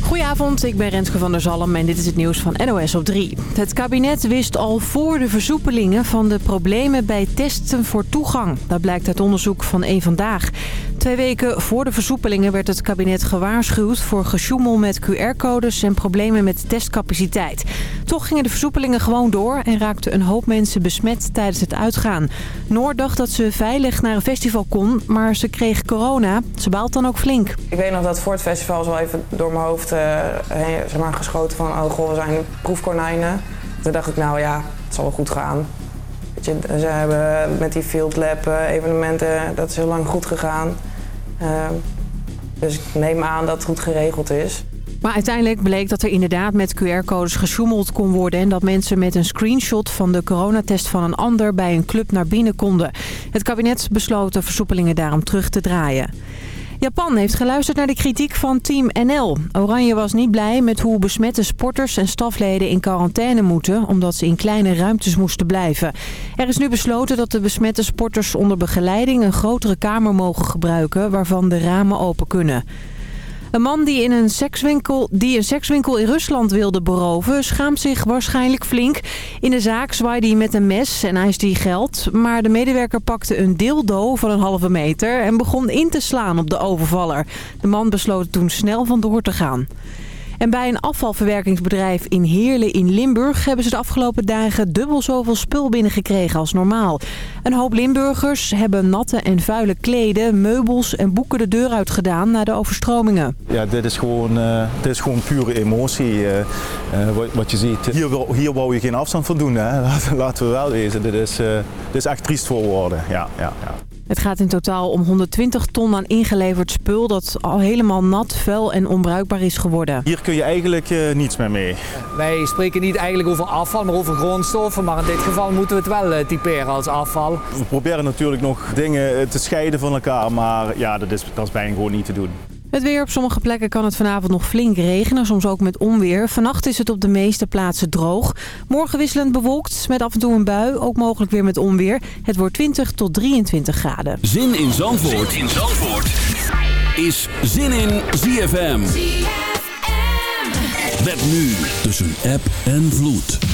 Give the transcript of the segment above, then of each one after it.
Goedenavond, ik ben Renske van der Zalm en dit is het nieuws van NOS op 3. Het kabinet wist al voor de versoepelingen van de problemen bij testen voor toegang. Dat blijkt uit onderzoek van één Vandaag. Twee weken voor de versoepelingen werd het kabinet gewaarschuwd voor gesjoemel met QR-codes en problemen met testcapaciteit. Toch gingen de versoepelingen gewoon door en raakten een hoop mensen besmet tijdens het uitgaan. Noor dacht dat ze veilig naar een festival kon, maar ze kreeg corona. Ze baalt dan ook flink. Ik weet nog dat voor het festival zo even door mijn hoofd uh, zeg maar, geschoten van... oh goh, we zijn proefkonijnen. Toen dacht ik, nou ja, het zal wel goed gaan. Ze hebben met die field lab uh, evenementen, dat is heel lang goed gegaan. Uh, dus ik neem aan dat het goed geregeld is. Maar uiteindelijk bleek dat er inderdaad met QR-codes gesjoemeld kon worden... en dat mensen met een screenshot van de coronatest van een ander bij een club naar binnen konden. Het kabinet besloot de versoepelingen daarom terug te draaien. Japan heeft geluisterd naar de kritiek van Team NL. Oranje was niet blij met hoe besmette sporters en stafleden in quarantaine moeten... omdat ze in kleine ruimtes moesten blijven. Er is nu besloten dat de besmette sporters onder begeleiding... een grotere kamer mogen gebruiken waarvan de ramen open kunnen. Een man die, in een sekswinkel, die een sekswinkel in Rusland wilde beroven... schaamt zich waarschijnlijk flink. In de zaak zwaaide hij met een mes en eiste hij geld. Maar de medewerker pakte een dildo van een halve meter... en begon in te slaan op de overvaller. De man besloot toen snel vandoor te gaan. En bij een afvalverwerkingsbedrijf in Heerlen in Limburg... hebben ze de afgelopen dagen dubbel zoveel spul binnengekregen als normaal. Een hoop Limburgers hebben natte en vuile kleden, meubels en boeken de deur uitgedaan na de overstromingen. Ja, dit is gewoon, uh, dit is gewoon pure emotie, uh, uh, wat, wat, je ziet. Hier, hier wou je geen afstand van doen, hè? laten we wel wezen. Dit is, dit is echt triest voor woorden. Ja, ja, ja. Het gaat in totaal om 120 ton aan ingeleverd spul dat al helemaal nat, vuil en onbruikbaar is geworden. Hier kun je eigenlijk uh, niets meer mee. Wij spreken niet eigenlijk over afval, maar over grondstoffen. Maar in dit geval moeten we het wel uh, typeren als afval. We proberen natuurlijk nog dingen te scheiden van elkaar, maar ja, dat is, dat is bijna gewoon niet te doen. Het weer op sommige plekken kan het vanavond nog flink regenen, soms ook met onweer. Vannacht is het op de meeste plaatsen droog. Morgen wisselend bewolkt met af en toe een bui, ook mogelijk weer met onweer. Het wordt 20 tot 23 graden. Zin in Zandvoort, zin in Zandvoort. is Zin in ZFM. ZFM. Met nu tussen app en vloed.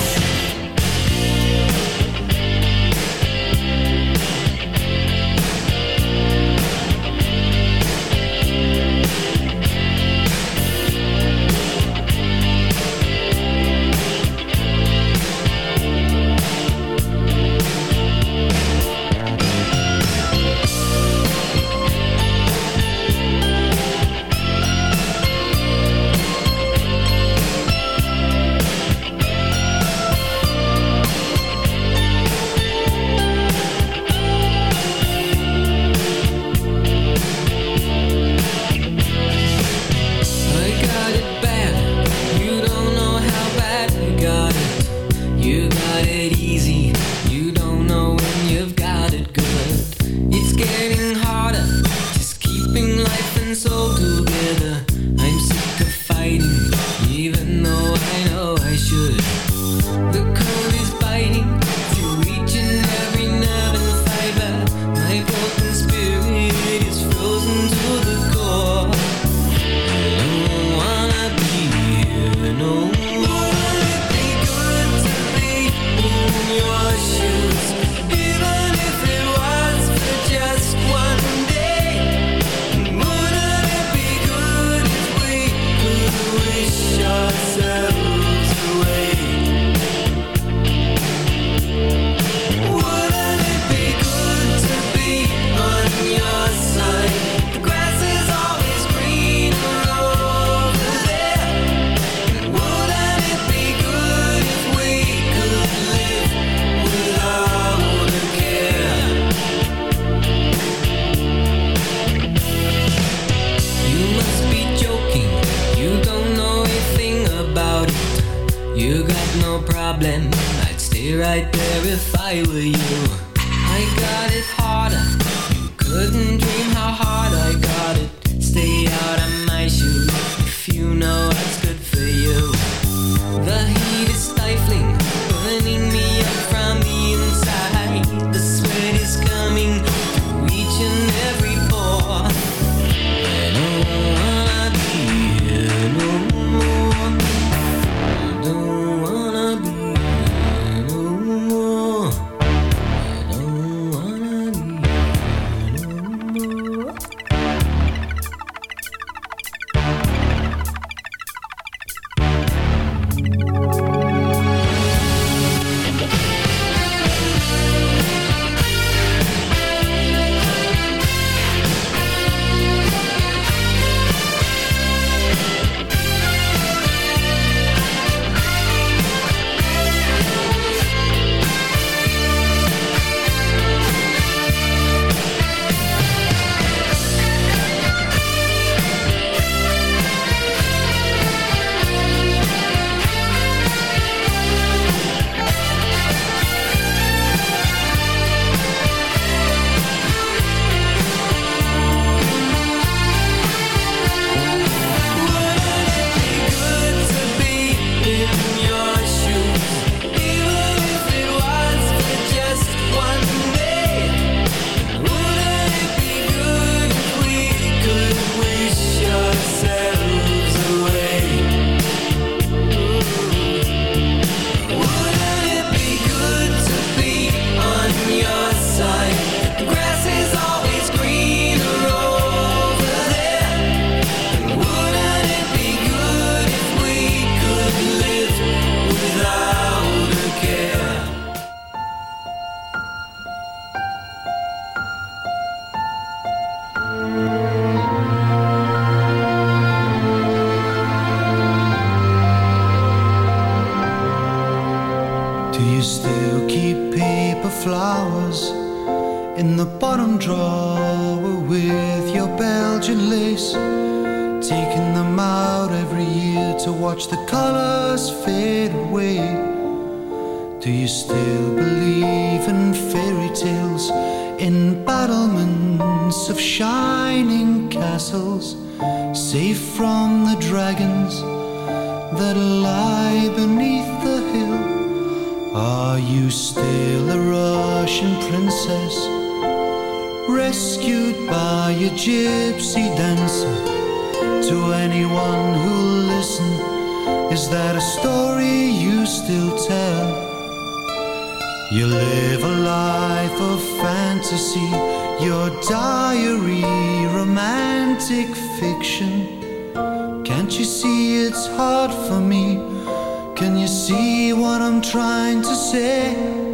trying to say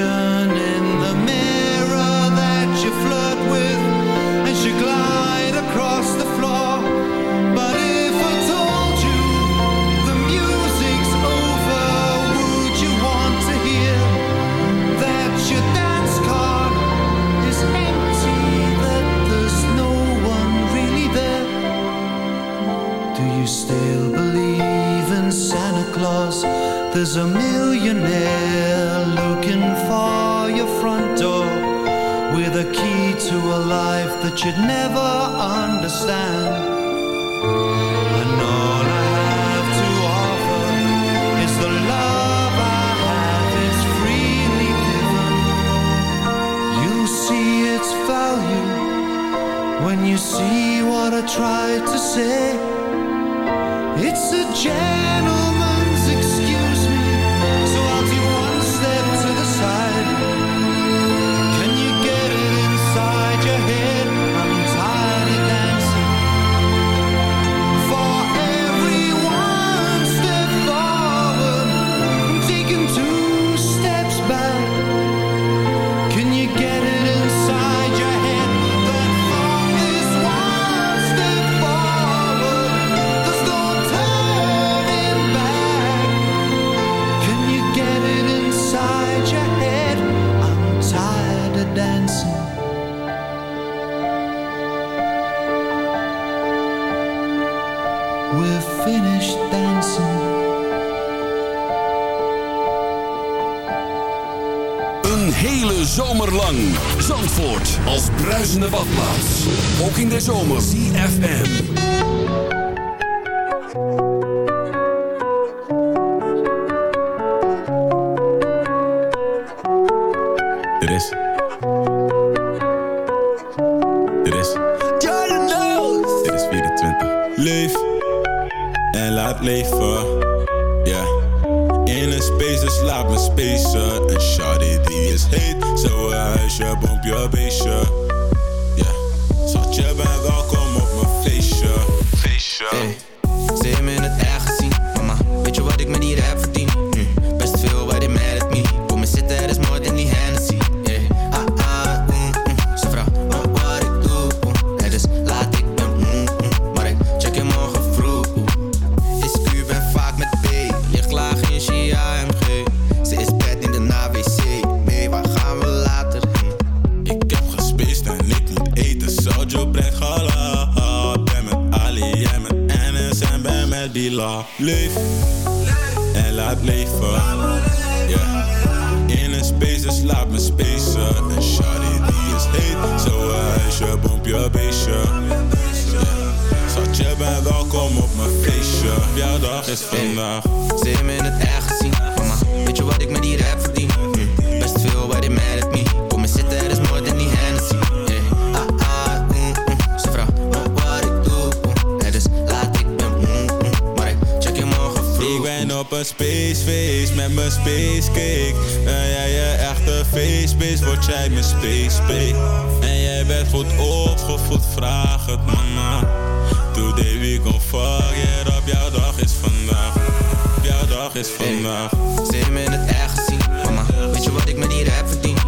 ocean Joe blijft. Ben met Ali, jij met Enes en ben met Dila. Leef, leef. en laat leven. In een space, dus laat me spacen. En shawty die is heet, zo huisje, bomp je beestje. Zat je bent welkom op mijn feestje. Jouw dag is vandaag. Hey, me in het echt zien mama. Weet je wat ik met die rap op een spaceface met mijn spacecake. En jij je echte feestbeest, word jij mijn spacebait. En jij bent goed opgevoed, vraag het mama. Today we go fuck it op jouw dag is vandaag. Op jouw dag is vandaag. Hey, me in het echt zien. mama. Weet je wat ik met die heb verdien?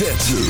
Een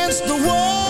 against the wall,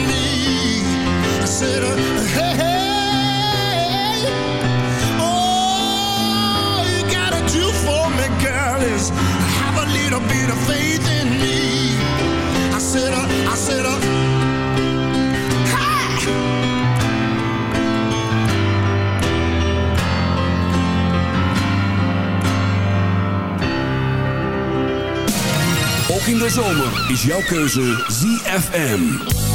said, hey, hey, all you gotta do for me, girl, is have a little bit of faith in me. I said, uh, I said, uh, hey. Ook in de zomer is jouw keuze ZFM.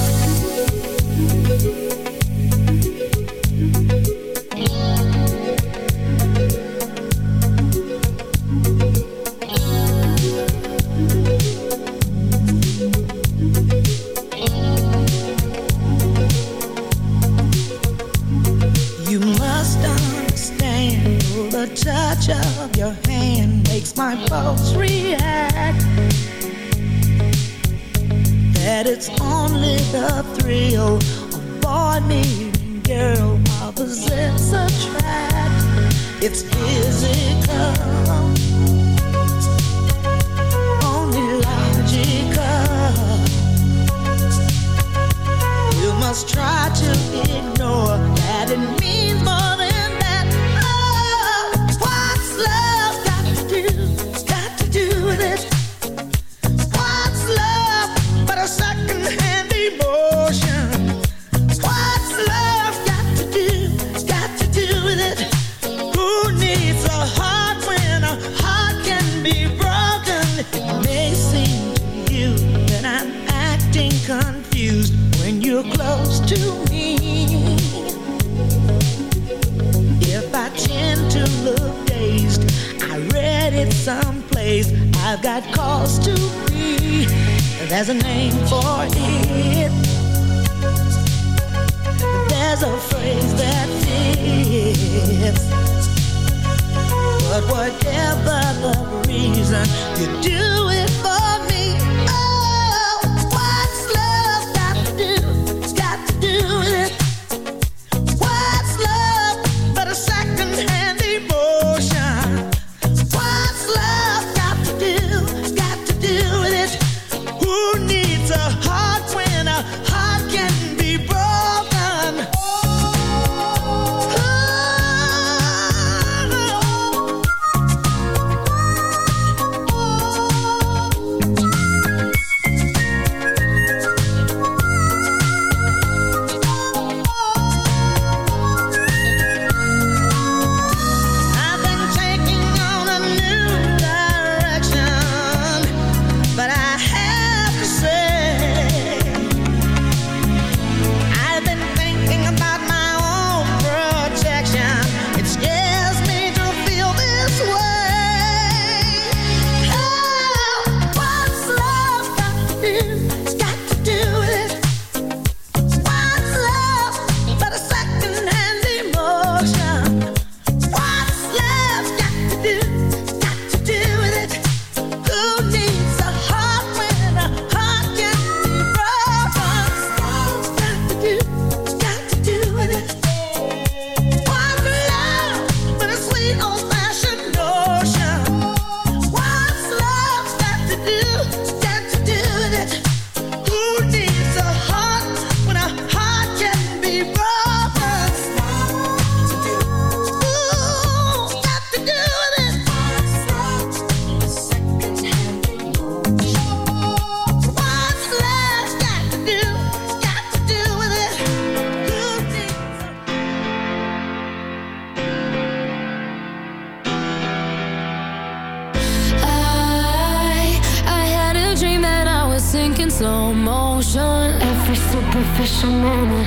fisherman.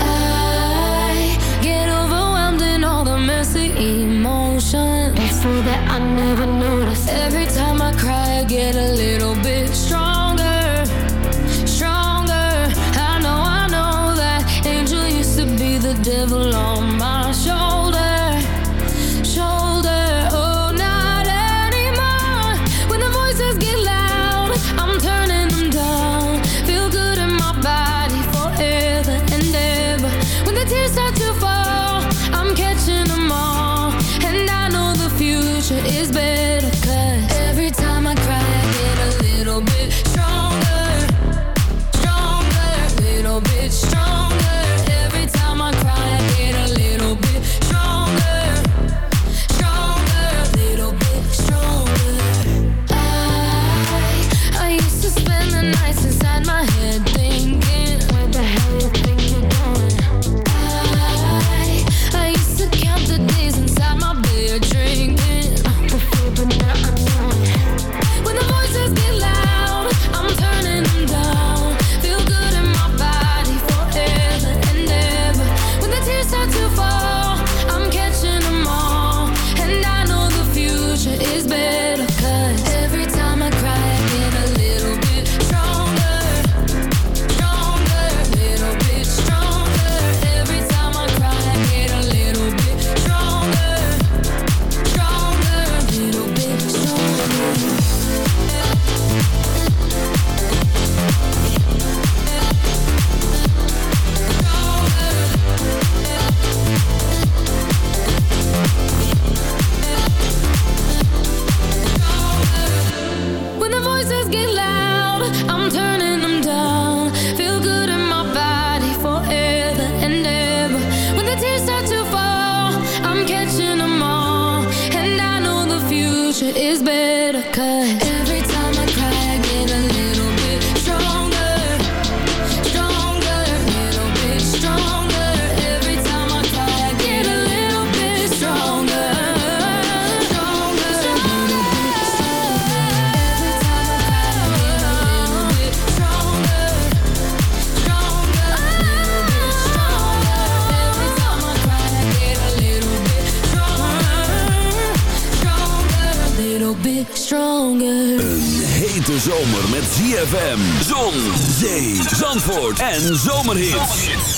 I get overwhelmed in all the messy emotions that I never noticed. Every time I cry, I get a little. En Zomerhits.